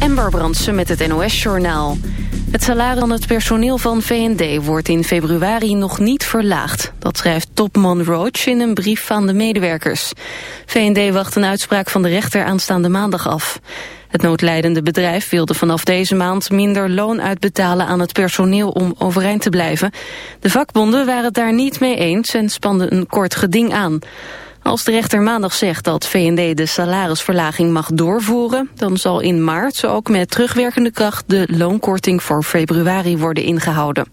Ember Brandsen met het NOS-journaal. Het salaris van het personeel van VND wordt in februari nog niet verlaagd. Dat schrijft topman Roach in een brief aan de medewerkers. VND wacht een uitspraak van de rechter aanstaande maandag af. Het noodlijdende bedrijf wilde vanaf deze maand minder loon uitbetalen aan het personeel om overeind te blijven. De vakbonden waren het daar niet mee eens en spanden een kort geding aan. Als de rechter maandag zegt dat VND de salarisverlaging mag doorvoeren... dan zal in maart ook met terugwerkende kracht de loonkorting voor februari worden ingehouden.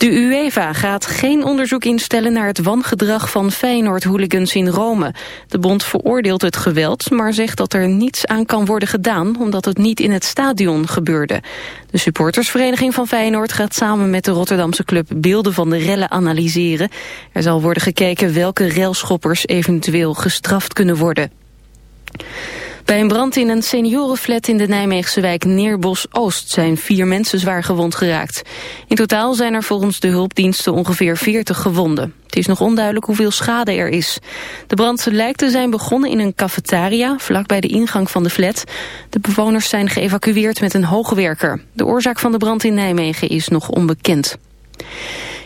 De UEFA gaat geen onderzoek instellen naar het wangedrag van Feyenoord-hooligans in Rome. De bond veroordeelt het geweld, maar zegt dat er niets aan kan worden gedaan... omdat het niet in het stadion gebeurde. De supportersvereniging van Feyenoord gaat samen met de Rotterdamse club... beelden van de rellen analyseren. Er zal worden gekeken welke railschoppers eventueel gestraft kunnen worden. Bij een brand in een seniorenflat in de Nijmeegse wijk Neerbos-Oost zijn vier mensen zwaar gewond geraakt. In totaal zijn er volgens de hulpdiensten ongeveer 40 gewonden. Het is nog onduidelijk hoeveel schade er is. De brand lijkt te zijn begonnen in een cafetaria, vlakbij de ingang van de flat. De bewoners zijn geëvacueerd met een hoogwerker. De oorzaak van de brand in Nijmegen is nog onbekend.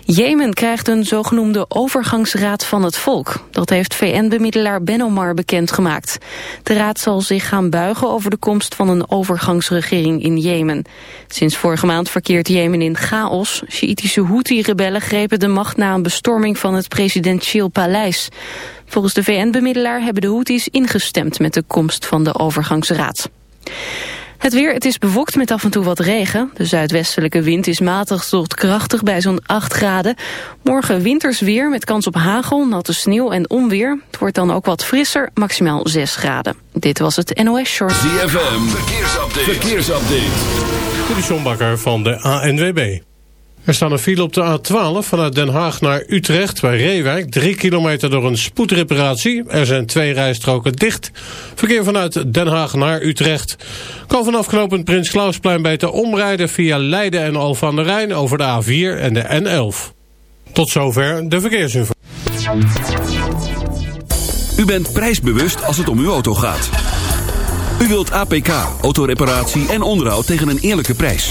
Jemen krijgt een zogenoemde overgangsraad van het volk. Dat heeft VN-bemiddelaar Ben Omar bekendgemaakt. De raad zal zich gaan buigen over de komst van een overgangsregering in Jemen. Sinds vorige maand verkeert Jemen in chaos. Sjiitische Houthi-rebellen grepen de macht na een bestorming van het presidentieel paleis. Volgens de VN-bemiddelaar hebben de Houthis ingestemd met de komst van de overgangsraad. Het weer, het is bewolkt met af en toe wat regen. De zuidwestelijke wind is matig tot krachtig bij zo'n 8 graden. Morgen winters weer met kans op hagel, natte sneeuw en onweer. Het wordt dan ook wat frisser, maximaal 6 graden. Dit was het NOS Short. ZFM, verkeersupdate. verkeersupdate. De van de ANWB. Er staan een file op de A12 vanuit Den Haag naar Utrecht bij Reewijk. Drie kilometer door een spoedreparatie. Er zijn twee rijstroken dicht. Verkeer vanuit Den Haag naar Utrecht. Kan vanaf knooppunt Prins Klausplein beter omrijden via Leiden en Al van der Rijn over de A4 en de N11. Tot zover de verkeersinformatie. U bent prijsbewust als het om uw auto gaat. U wilt APK, autoreparatie en onderhoud tegen een eerlijke prijs.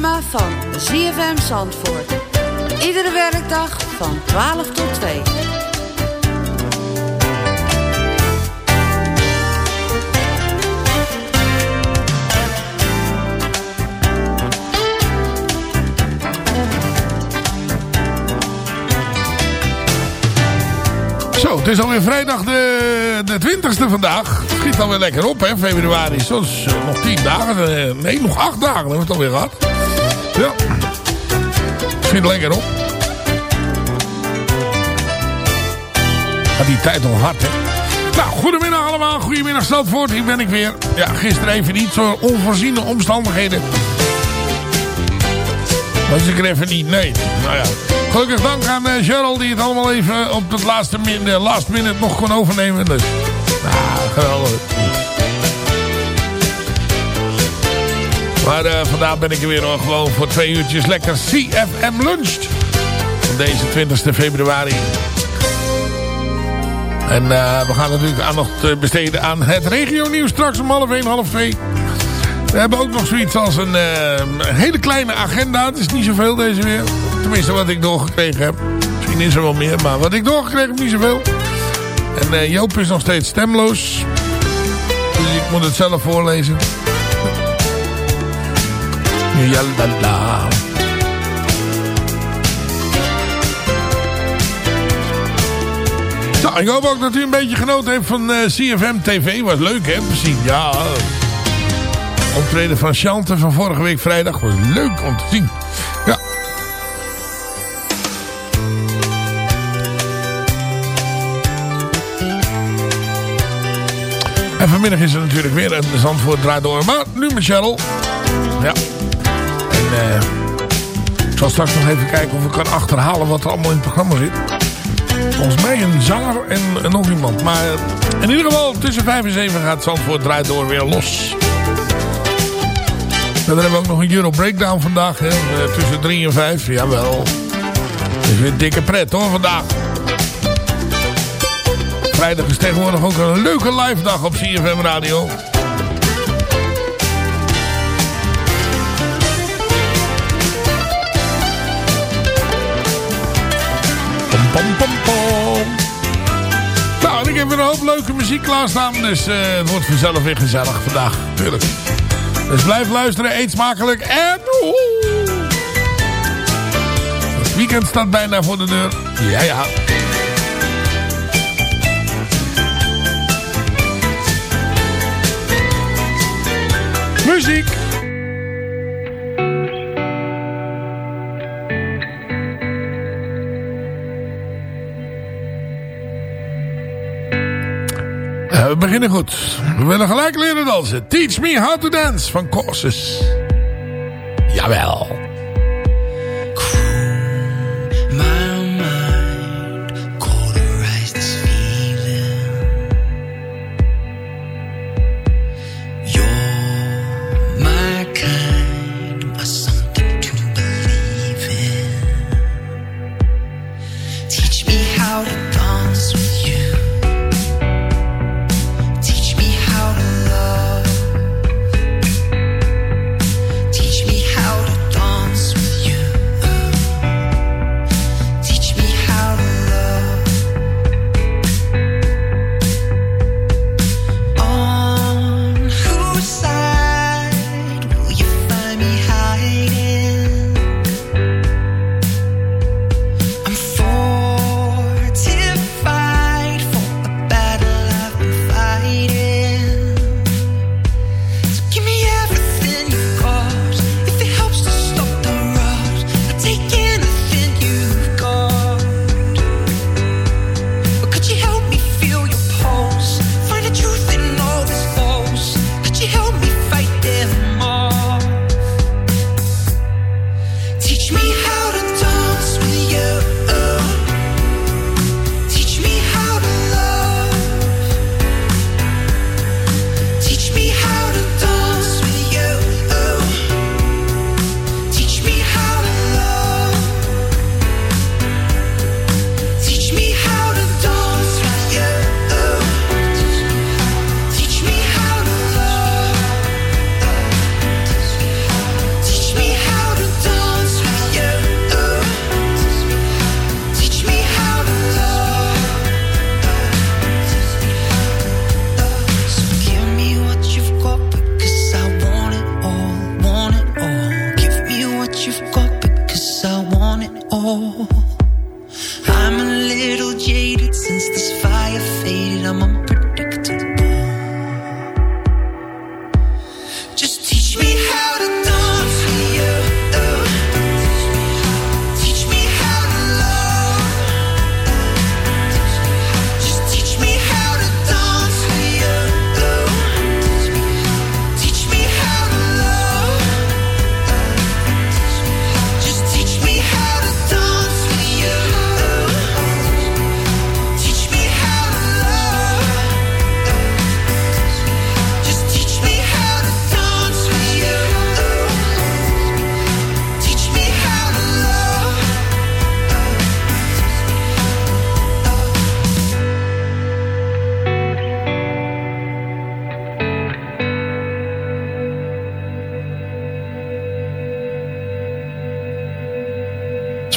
programma van ZFM Zandvoort. Iedere werkdag van 12 tot 2. Zo, het is alweer vrijdag de, 20e vandaag. Het schiet alweer lekker op, hè, februari. Soms eh, nog 10 dagen. Eh, nee, nog 8 dagen hebben we het alweer gehad. Ja. Het schiet lekker op. Gaat die tijd al hard, hè. Nou, goedemiddag allemaal. Goedemiddag Stadvoort. Hier ben ik weer. Ja, gisteren even niet. Zo onvoorziene omstandigheden. Was ik er even niet. Nee. Nou ja. Gelukkig dank aan uh, Cheryl die het allemaal even op het laatste min, uh, last minute nog kon overnemen. Dus, nou, geweldig. Maar uh, vandaag ben ik er weer nog gewoon voor twee uurtjes lekker CFM luncht. Van deze 20 februari. En we gaan natuurlijk aandacht besteden aan het regionieuws straks om half 1, half 2. We hebben ook nog zoiets als een, hele kleine agenda. Het is niet zoveel deze weer. Tenminste, wat ik doorgekregen heb. Misschien is er wel meer, maar wat ik doorgekregen heb, niet zoveel. En Joop is nog steeds stemloos. Dus ik moet het zelf voorlezen. Jalala. Nou, ik hoop ook dat u een beetje genoten heeft van uh, CFM TV. Was leuk, hè? Precies, ja. Optreden van Chante van vorige week vrijdag was leuk om te zien. Ja, En vanmiddag is er natuurlijk weer een Zandvoort draait door. Maar nu met Cheryl. Ja. Uh, ik zal straks nog even kijken of ik kan achterhalen wat er allemaal in het programma zit. Volgens mij een zanger en, nog iemand. Maar in ieder geval tussen 5 en 7 gaat Zandvoort draait door weer los. En dan hebben we ook nog een Euro Breakdown vandaag. Hè, tussen 3 en 5. Jawel. Het is weer dikke pret hoor vandaag. Vrijdag is tegenwoordig ook een leuke live dag op CFM Radio. Pom, pom, pom. Nou, ik heb weer een hoop leuke muziek klaarstaan. Dus uh, het wordt vanzelf weer gezellig vandaag. Tuurlijk. Dus blijf luisteren, eet smakelijk en... Het weekend staat bijna voor de deur. Ja, ja. Muziek! We beginnen goed. We willen gelijk leren dansen. Teach me how to dance van Courses. Jawel.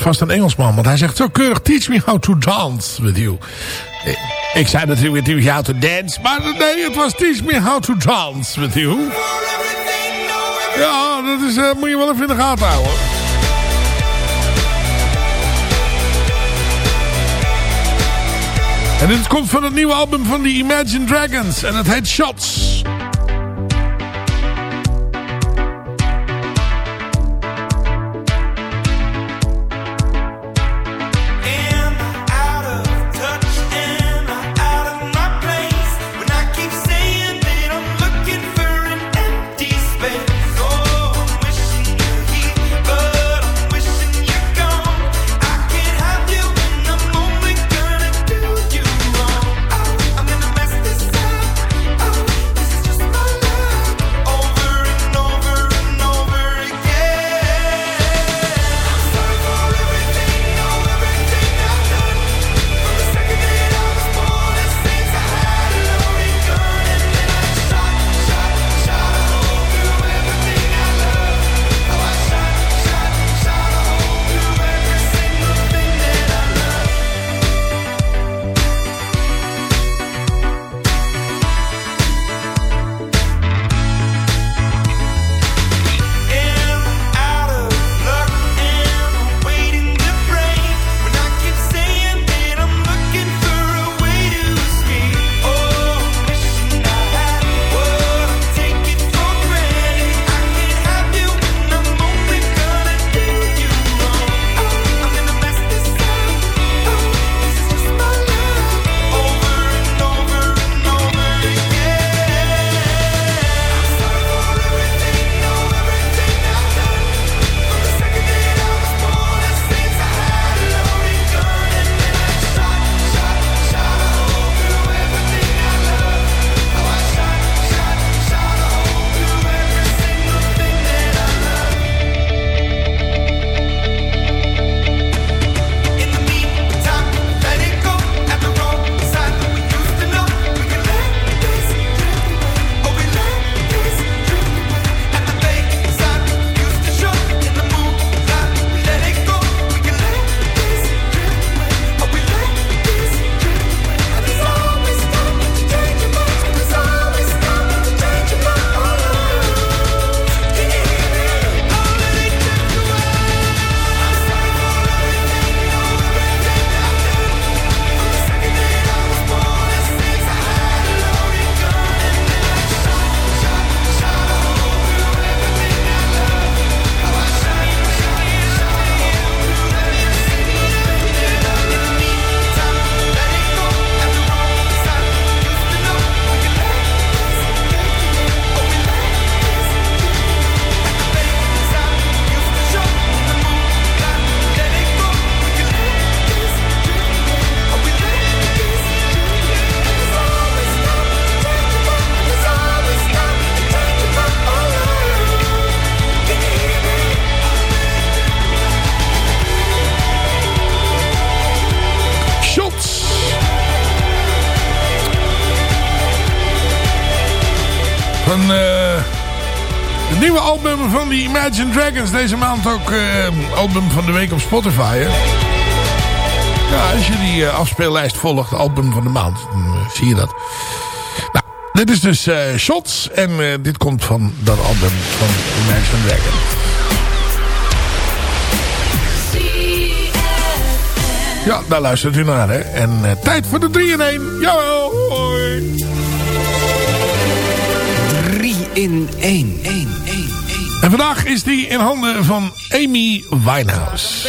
Vast een Engelsman. Want hij zegt zo keurig... Teach me how to dance with you. Ik- zei natuurlijk teach me how to dance. Maar nee, het was teach me how to dance with you. Ja, dat is, eh, moet je wel even in de gaten houden. En dit komt van het nieuwe album van de Imagine Dragons. En het heet. Shots. Imagine Dragons. Deze maand ook eh, album van de week op Spotify. Hè? Ja, als je die eh, afspeellijst volgt, album van de maand, dan eh, zie je dat. Nou, dit is dus eh, Shots. En eh, dit komt van dat album van Imagine Dragons. Ja, daar luistert u naar, hè. En eh, tijd voor de 3 in 1. Jawel, hoi. 3 in 1. 1, 1, 1. En vandaag is die in handen van Amy Winehouse.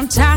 Sometimes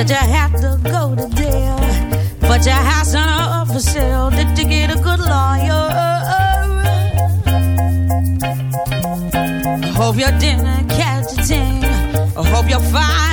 Did you have to go to jail? But your house on up for sale. Did you get a good lawyer? I hope you didn't catch a thing. I hope you find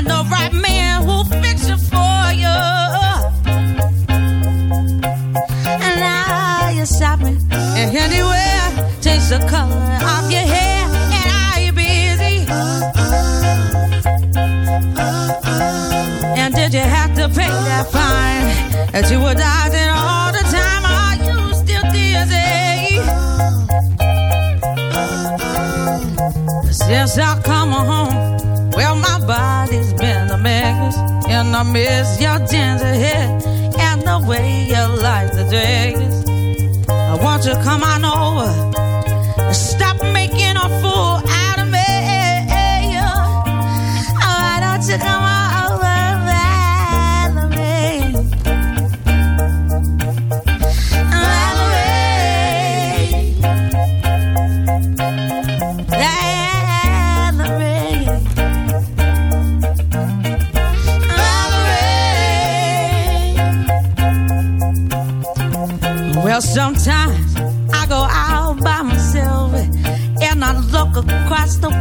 pay that fine that you were dodging all the time? Are you still dizzy? Since I come home, well, my body's been a mess, and I miss your ginger hair and the way you like the dress. I want you to come on over,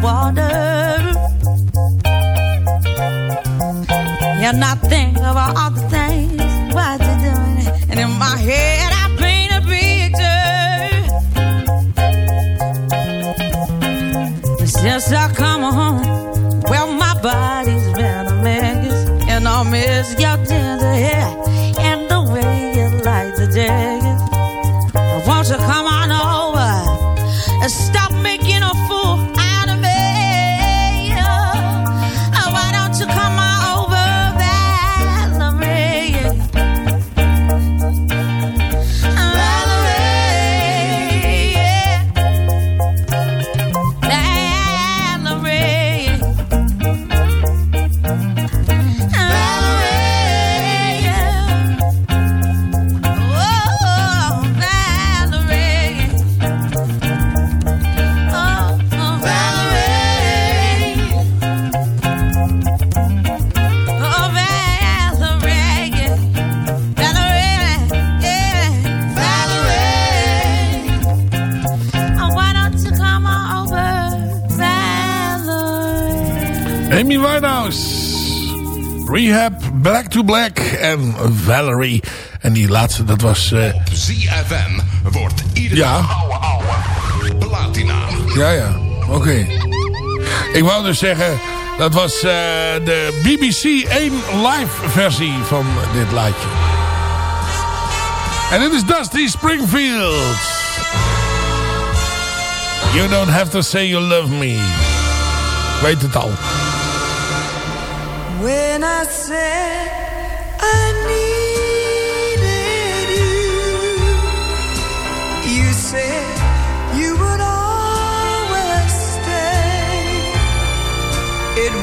water. And I think about all the things what you're doing. And in my head, I paint a picture. Since I come home, well, my body's been a mess. And I miss your tender hair and the way you like the jacket. Won't you come to Black en Valerie. En die laatste, dat was... eh, ZFM wordt iedere Ja. ouwe ouwe platina. ja, ja. Oké. Ik wou dus zeggen... Dat was eh, de BBC 1 live versie van dit laatje. En dit is Dusty Springfield. You don't have to say you love me. Ik weet het al. When I said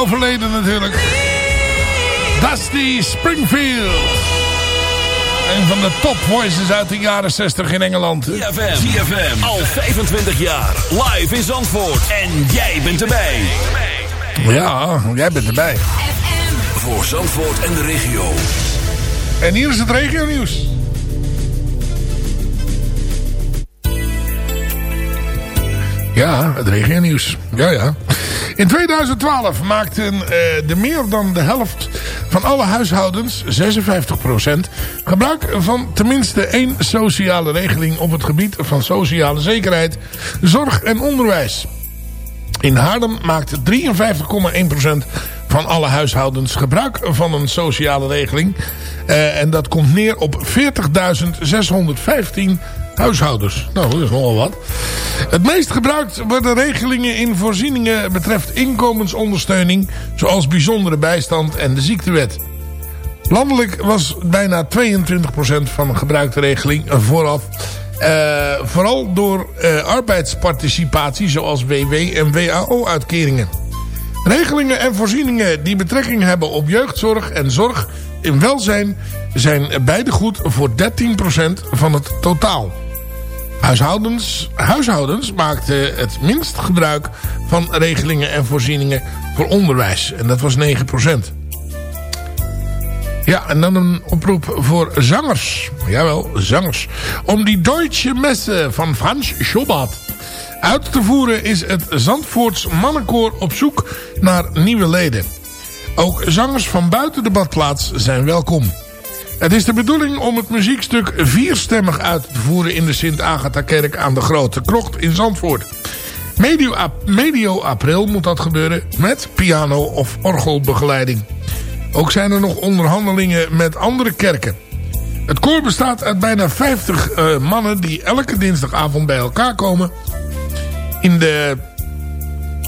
Overleden natuurlijk. Dusty Springfield. Een van de top voices uit de jaren 60 in Engeland. ZFM. ZFM. Al 25 jaar. Live in Zandvoort. En jij bent erbij. Ja, jij bent erbij. Voor Zandvoort en de regio. En hier is het regio nieuws. Ja, het regio nieuws. Ja, ja. In 2012 maakten uh, de meer dan de helft van alle huishoudens, 56%, gebruik van tenminste één sociale regeling op het gebied van sociale zekerheid, zorg en onderwijs. In Haarlem maakte 53,1% van alle huishoudens gebruik van een sociale regeling. Uh, en dat komt neer op 40.615 huishoudens. Nou, dat is nogal wat. Het meest gebruikt worden regelingen in voorzieningen betreft inkomensondersteuning... zoals bijzondere bijstand en de ziektewet. Landelijk was bijna 22% van de gebruikte regeling vooraf... Uh, vooral door uh, arbeidsparticipatie zoals WW en WAO-uitkeringen. Regelingen en voorzieningen die betrekking hebben op jeugdzorg en zorg in welzijn... zijn beide goed voor 13% van het totaal. Huishoudens, huishoudens maakten het minst gebruik van regelingen en voorzieningen voor onderwijs. En dat was 9%. Ja, en dan een oproep voor zangers. Jawel, zangers. Om die Deutsche Messe van Franz Schubert uit te voeren is het Zandvoorts mannenkoor op zoek naar nieuwe leden. Ook zangers van buiten de badplaats zijn welkom. Het is de bedoeling om het muziekstuk vierstemmig uit te voeren in de Sint-Agatha-kerk aan de Grote Krocht in Zandvoort. Medio, april moet dat gebeuren met piano- of orgelbegeleiding. Ook zijn er nog onderhandelingen met andere kerken. Het koor bestaat uit bijna 50 uh, mannen die elke dinsdagavond bij elkaar komen... in de,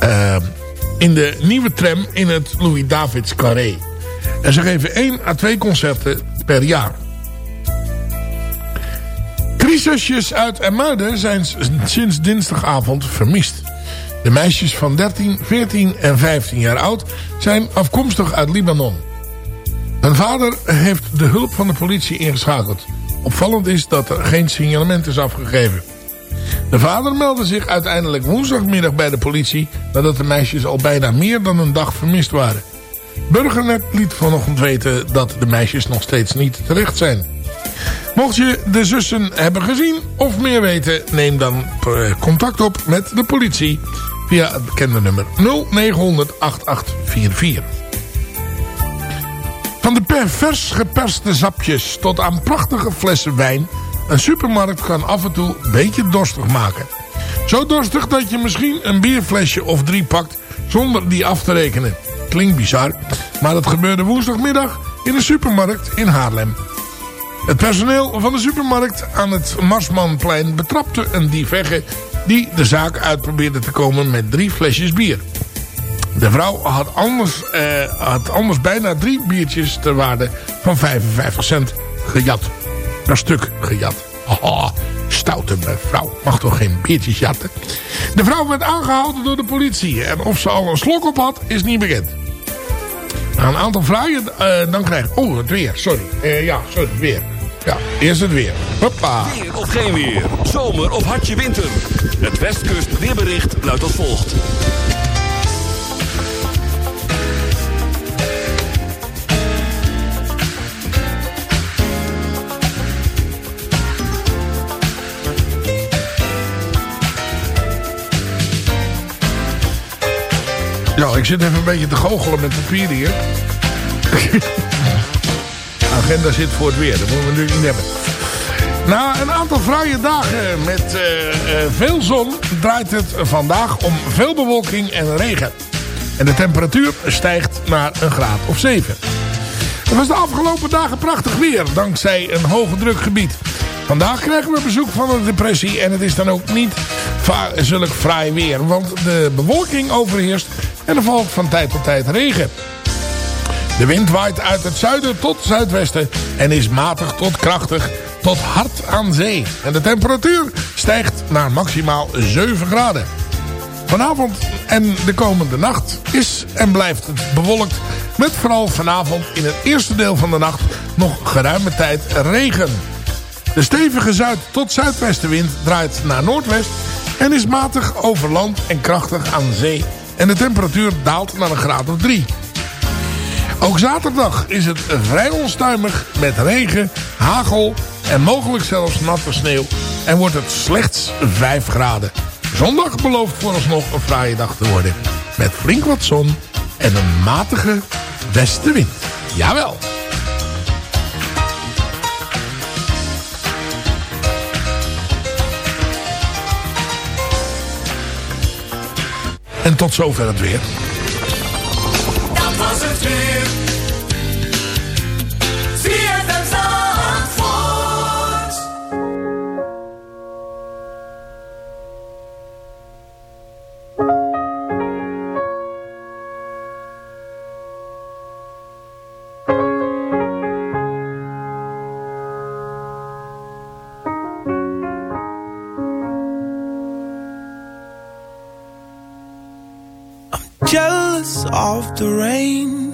uh, in de nieuwe tram in het Louis-Davids Carré. En ze geven één à twee concerten per jaar. Uit Ermuiden zijn sinds dinsdagavond vermist. De meisjes van 13, 14 en 15 jaar oud zijn afkomstig uit Libanon. Hun vader heeft de hulp van de politie ingeschakeld. Opvallend is dat er geen signalement is afgegeven. De vader meldde zich uiteindelijk woensdagmiddag bij de politie... nadat de meisjes al bijna meer dan een dag vermist waren. Burgernet liet vanochtend weten dat de meisjes nog steeds niet terecht zijn. Mocht je de zussen hebben gezien of meer weten... neem dan eh, contact op met de politie via het bekende nummer 0900 8844. Van de vers geperste zapjes tot aan prachtige flessen wijn... een supermarkt kan af en toe een beetje dorstig maken. Zo dorstig dat je misschien een bierflesje of drie pakt zonder die af te rekenen. Klinkt bizar, maar dat gebeurde woensdagmiddag in een supermarkt in Haarlem. Het personeel van de supermarkt aan het Marsmanplein betrapte een dievegge die de zaak uit probeerde te komen met drie flesjes bier. De vrouw had anders, eh, had anders bijna drie biertjes ter waarde van 55 cent gejat. Per stuk gejat. Haha, stoute mevrouw. Mag toch geen biertjes jatten? De vrouw werd aangehouden door de politie. En of ze al een slok op had, is niet bekend. Na een aantal vragen, uh, dan krijg Oh, het weer. Sorry. Uh, ja, sorry, het weer. Ja, eerst het weer. Hoppa. Weer of geen weer. Zomer of hartje winter. Het Westkust weerbericht luidt als volgt. Ja, ik zit even een beetje te goochelen met papier hier. agenda zit voor het weer. Dat moeten we natuurlijk niet hebben. Na een aantal vrije dagen met uh, uh, veel zon draait het vandaag om veel bewolking en regen. En de temperatuur stijgt naar een graad of 7. Het was de afgelopen dagen prachtig weer, dankzij een hoge drukgebied. Vandaag krijgen we bezoek van een depressie en het is dan ook niet zulk fraai weer. Want de bewolking overheerst en er valt van tijd tot tijd regen. De wind waait uit het zuiden tot zuidwesten en is matig tot krachtig tot hard aan zee. En de temperatuur stijgt naar maximaal 7 graden. Vanavond en de komende nacht is en blijft het bewolkt. Met vooral vanavond in het eerste deel van de nacht nog geruime tijd regen. De stevige zuid- tot zuidwestenwind draait naar noordwest en is matig over land en krachtig aan zee. En de temperatuur daalt naar een graad of 3. Ook zaterdag is het vrij onstuimig met regen, hagel en mogelijk zelfs natte sneeuw. En wordt het slechts 5 graden. Zondag belooft vooralsnog een fraaie dag te worden. Met flink wat zon en een matige westenwind. Jawel. En tot zover het weer. Het weer. Jealous of the rain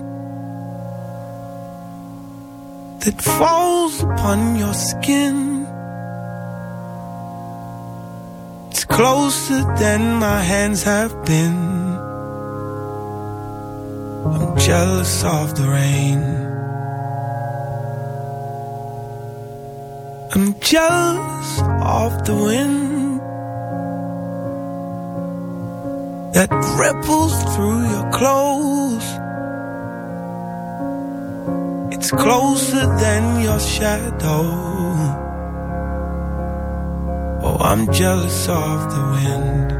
that falls upon your skin. It's closer than my hands have been. I'm jealous of the rain. I'm jealous of the wind. that ripples through clothes. It's closer than your shadow. Oh, I'm jealous of the wind.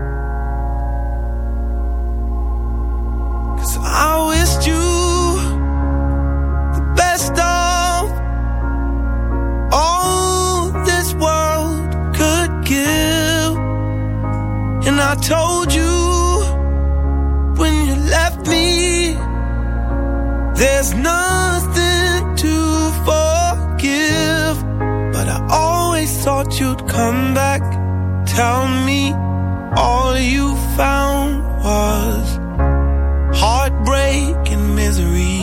There's nothing to forgive, but I always thought you'd come back. Tell me all you found was heartbreak and misery.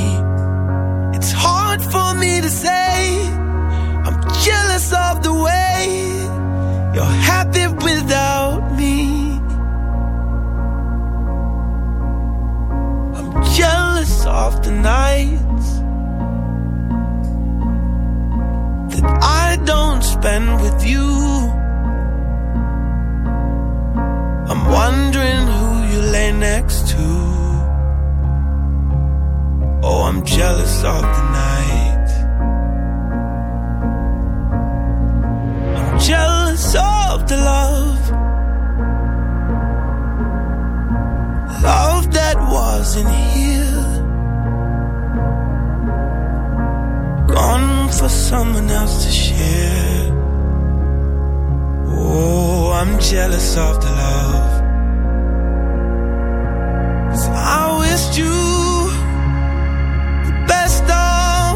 It's hard for me to say, spend with you. I'm wondering who you lay next to. Oh, I'm jealous of the night. I'm jealous of the love. Love that wasn't here. Gone for someone else to share. Oh, I'm jealous of the love. 'Cause I wished you the best of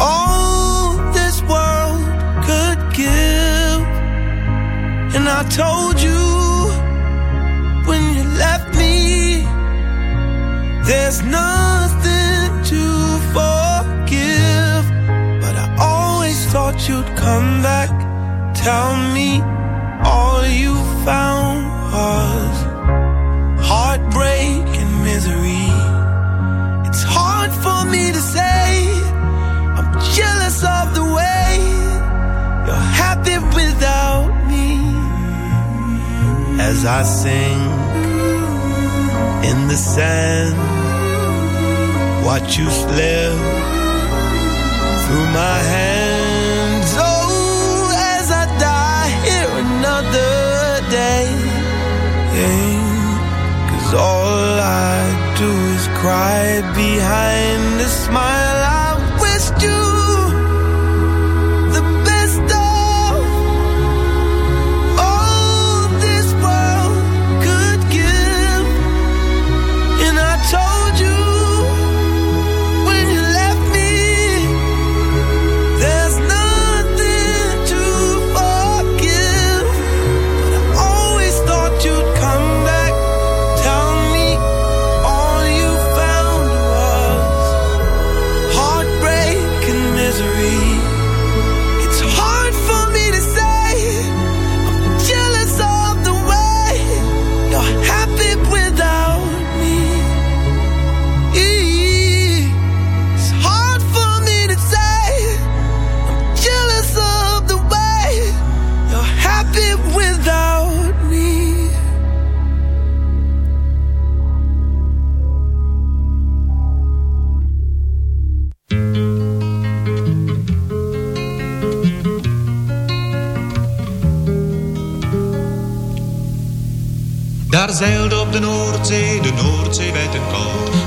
all this world could give. And I told you when you left me, there's nothing to forgive. But I always thought you'd come back. Tell me all you found was heartbreak and misery. It's hard for me to say. I'm jealous of the way you're happy without me as I sing in the sand. Watch you slip through my hands. cried behind a smile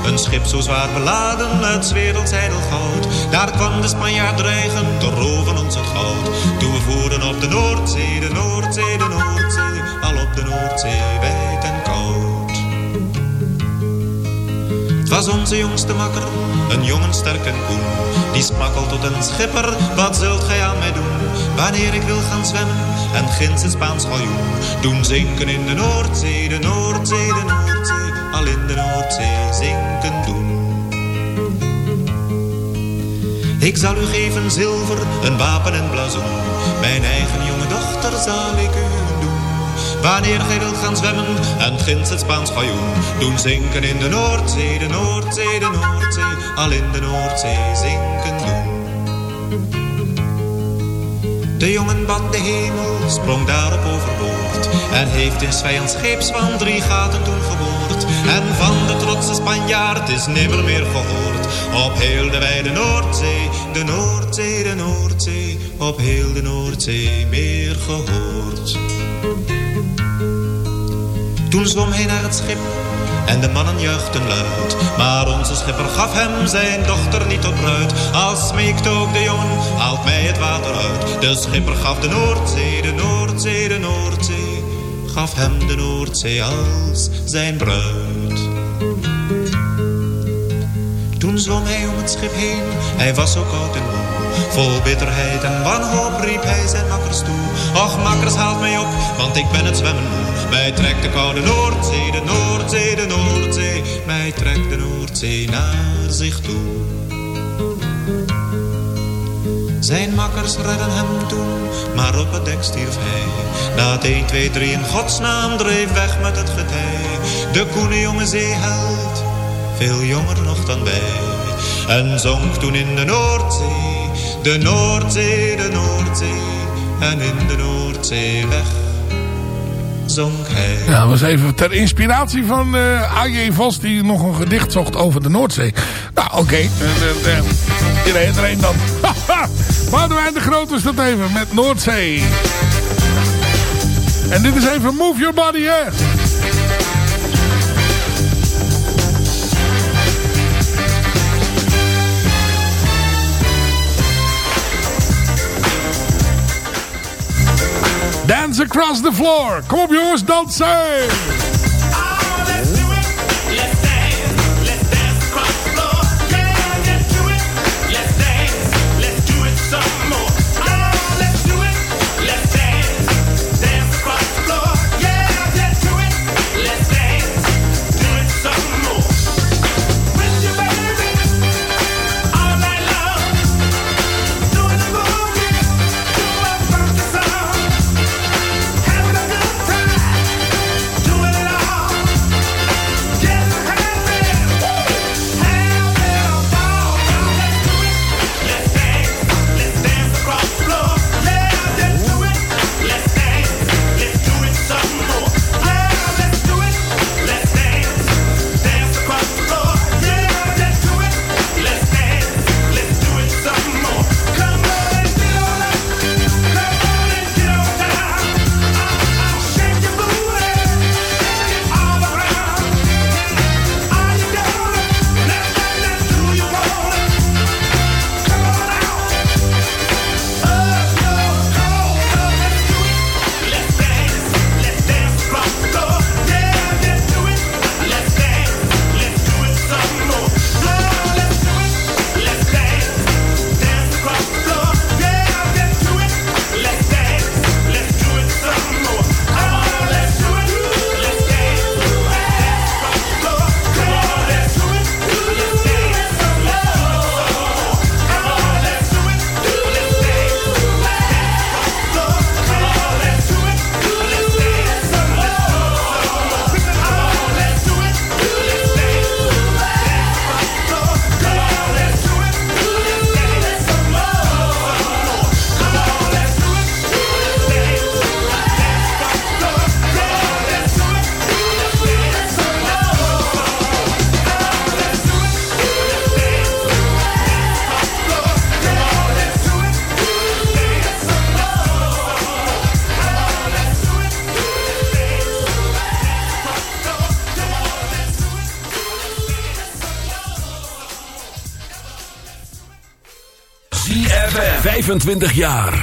Een schip zo zwaar beladen met 's werelds goud. Daar kwam de Spanjaard dreigen te roven ons het goud. Toen we voeren op de Noordzee, de Noordzee, de Noordzee. Al op de Noordzee wijd en koud. Het was onze jongste makker, een jongen sterk en koen. Die smakkelt tot een schipper, wat zult gij aan mij doen? Wanneer ik wil gaan zwemmen en ginds een Spaans galjoen. Doen zinken in de Noordzee, de Noordzee, de Noordzee. Al in de Noordzee zinken doen. Ik zal u geven zilver, een wapen en blazoen. Mijn eigen jonge dochter zal ik u doen. Wanneer gij wilt gaan zwemmen en ginds het Spaans galjoen. Doen zinken in de Noordzee, de Noordzee, de Noordzee. Al in de Noordzee zinken doen. De jongen bad de hemel, sprong daarop overboord. En heeft in Zwijns scheepswand drie gaten toen geboord. En van de trotse Spanjaard is nimmer meer gehoord. Op heel de wijde Noordzee, de Noordzee, de Noordzee. Op heel de Noordzee meer gehoord. Toen zwom hij naar het schip en de mannen juichten luid. Maar onze schipper gaf hem zijn dochter niet tot bruid. Als smeekte ook de jongen, haalt mij het water uit. De schipper gaf de Noordzee, de Noordzee, de Noordzee. Gaf hem de Noordzee als zijn bruid. Toen zwom hij om het schip heen, hij was zo koud en moe. Vol bitterheid en wanhoop riep hij zijn makkers toe. Och, makkers, haalt mij op, want ik ben het zwemmen moe. Mij trekt de koude Noordzee, de Noordzee, de Noordzee. Mij trekt de Noordzee naar zich toe. Zijn makkers redden hem toen, maar op het dek stierf hij. Na het 1, 2, 3 in godsnaam dreef weg met het getij. De koene jonge zeeheld, veel jonger nog dan wij. En zonk toen in de Noordzee, de Noordzee, de Noordzee. En in de Noordzee weg zonk hij. Ja, dat was even ter inspiratie van uh, A.J. Vos die nog een gedicht zocht over de Noordzee. Nou, oké. Okay. Iedereen er een dan. Boudewijn de Groot is dat even met Noordzee. En dit is even Move Your Body, hè. Dance across the floor. Kom op jongens, dansen! 25 jaar.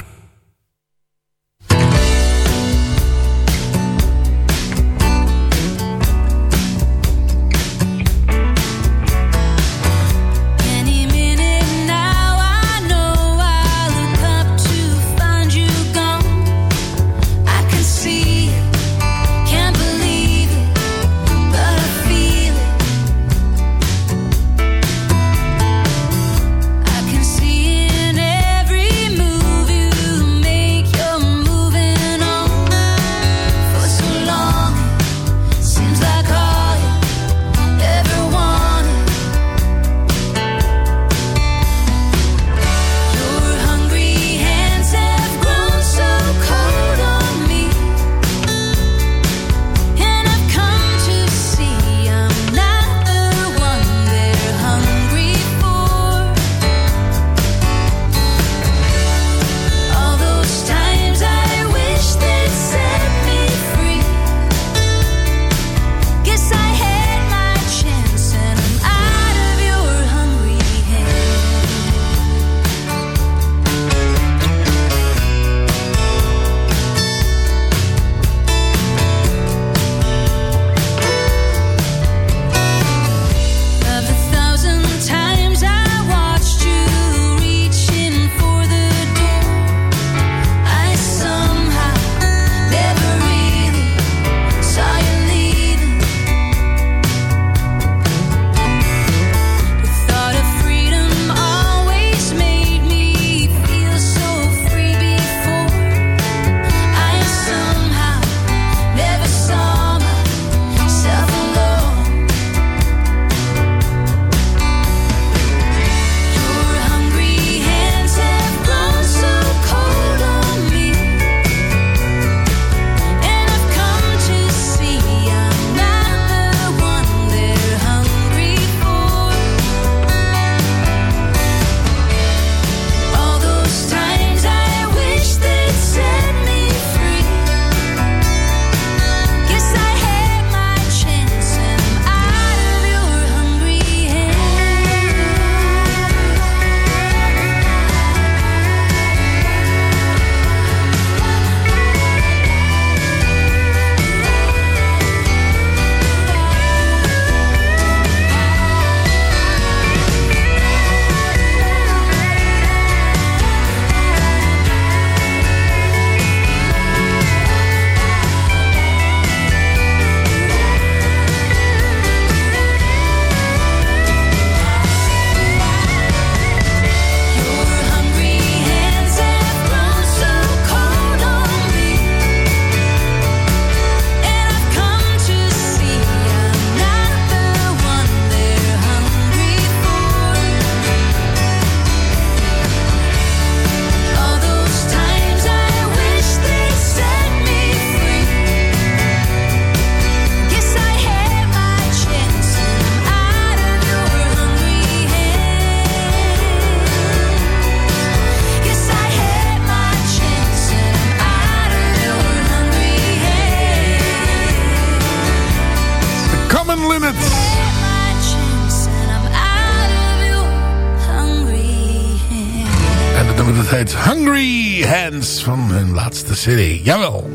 Jawel.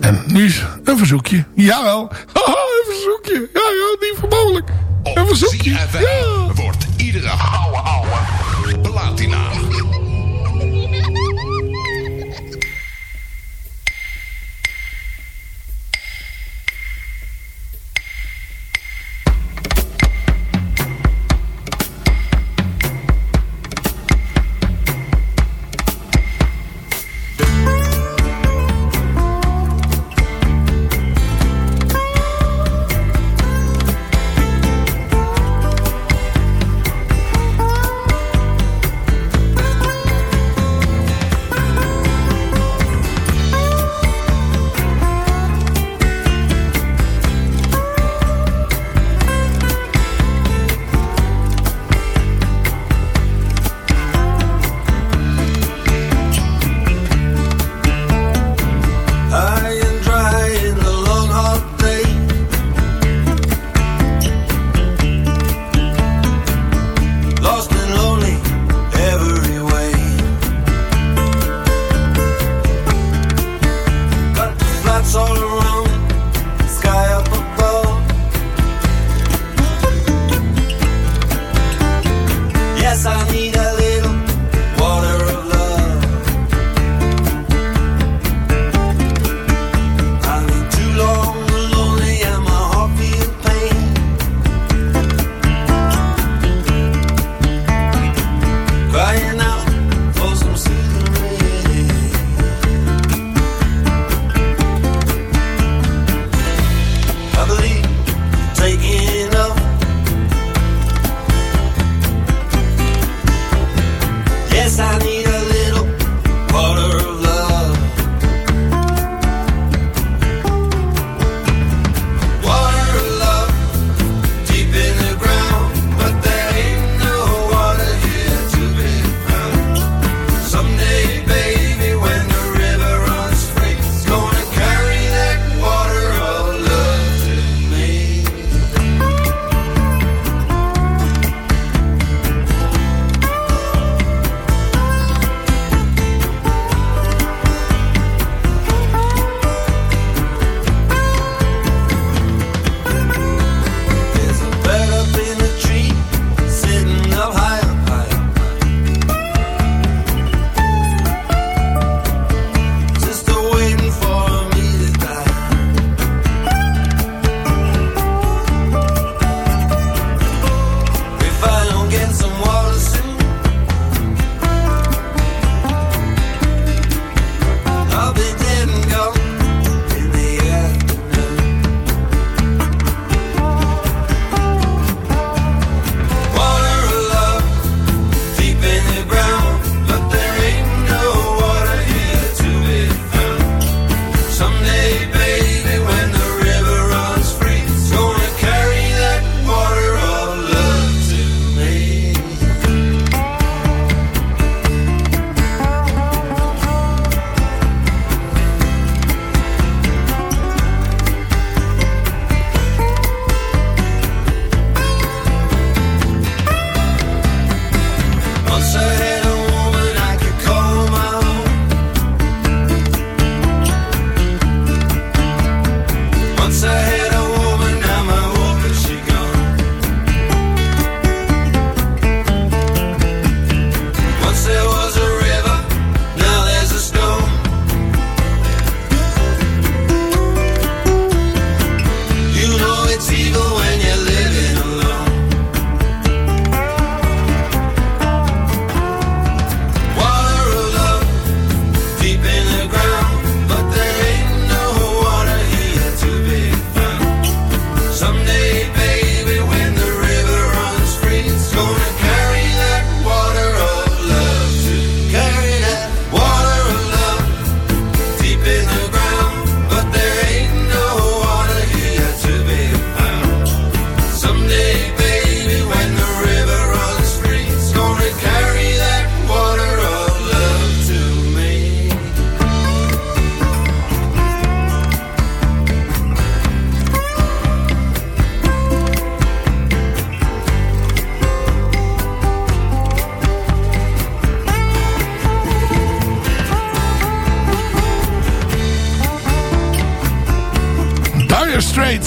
En nu is een verzoekje. Jawel. Haha, een verzoekje. Ja, ja, niet vermogelijk. Een verzoekje. Ja. wordt iedere ouwe ouwe platina.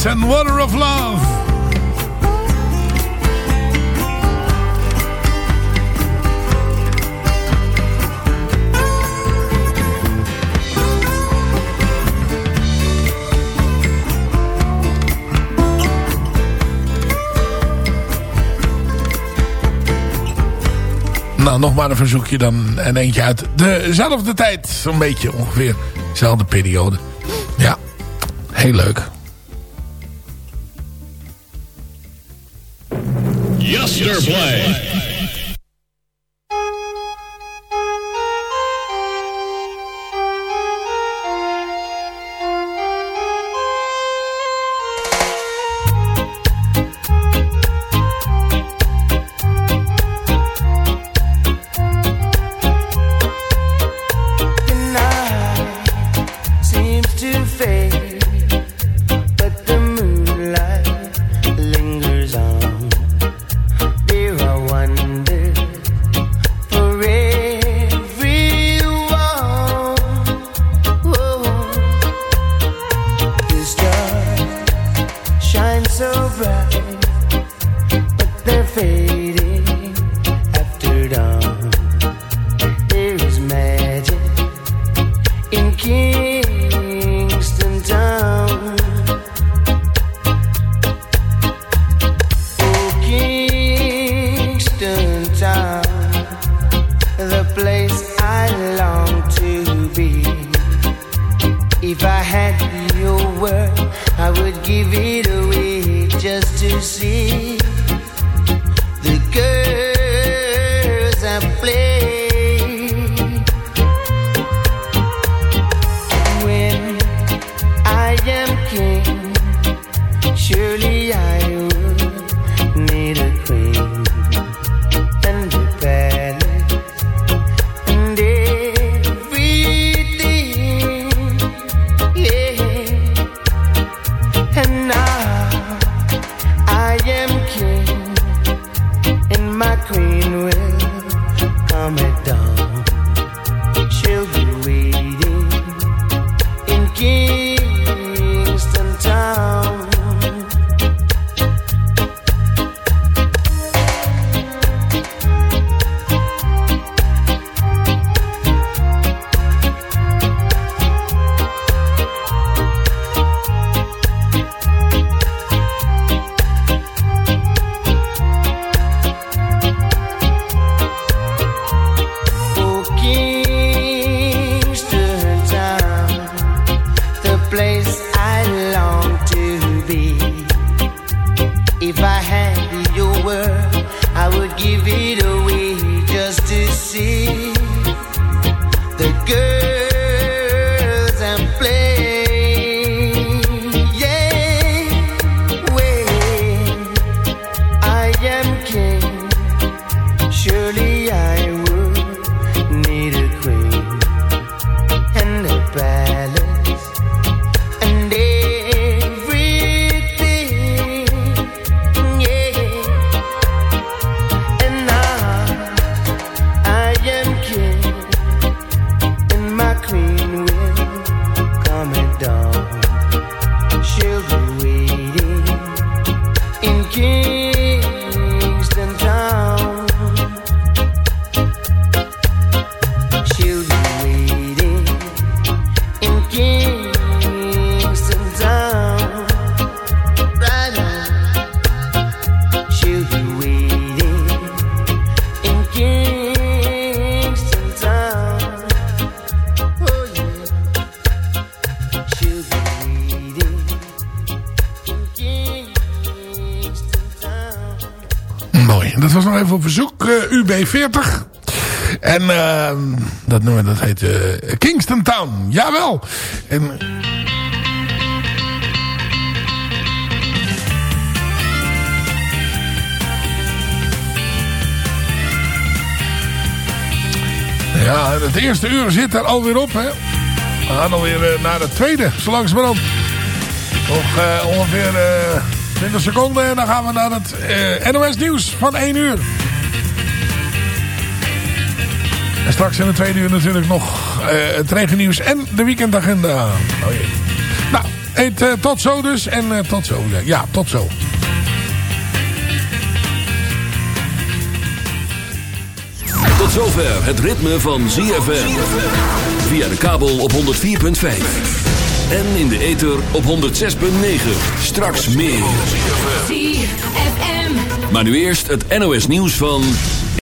Water of Love. Nou, nog maar een verzoekje dan. En eentje uit dezelfde tijd. Zo'n beetje ongeveer. Dezelfde periode. Ja, heel leuk. The place I long to be. If I had your word, I would give it away just to see En, ja, het eerste uur zit er alweer op. Hè. We gaan alweer eh, naar het tweede. Zo langzamerhand. Nog eh, ongeveer eh 20 seconden en dan gaan we naar het eh, NOS nieuws van 1 uur. En straks in de tweede uur natuurlijk nog eh, het regennieuws en de weekendagenda. Oh jee. Nou, het, eh, tot zo dus. En eh, tot zo. Ja, ja, tot zo. Tot zover het ritme van ZFM. Via de kabel op 104.5. En in de ether op 106.9. Straks meer. Maar nu eerst het NOS nieuws van...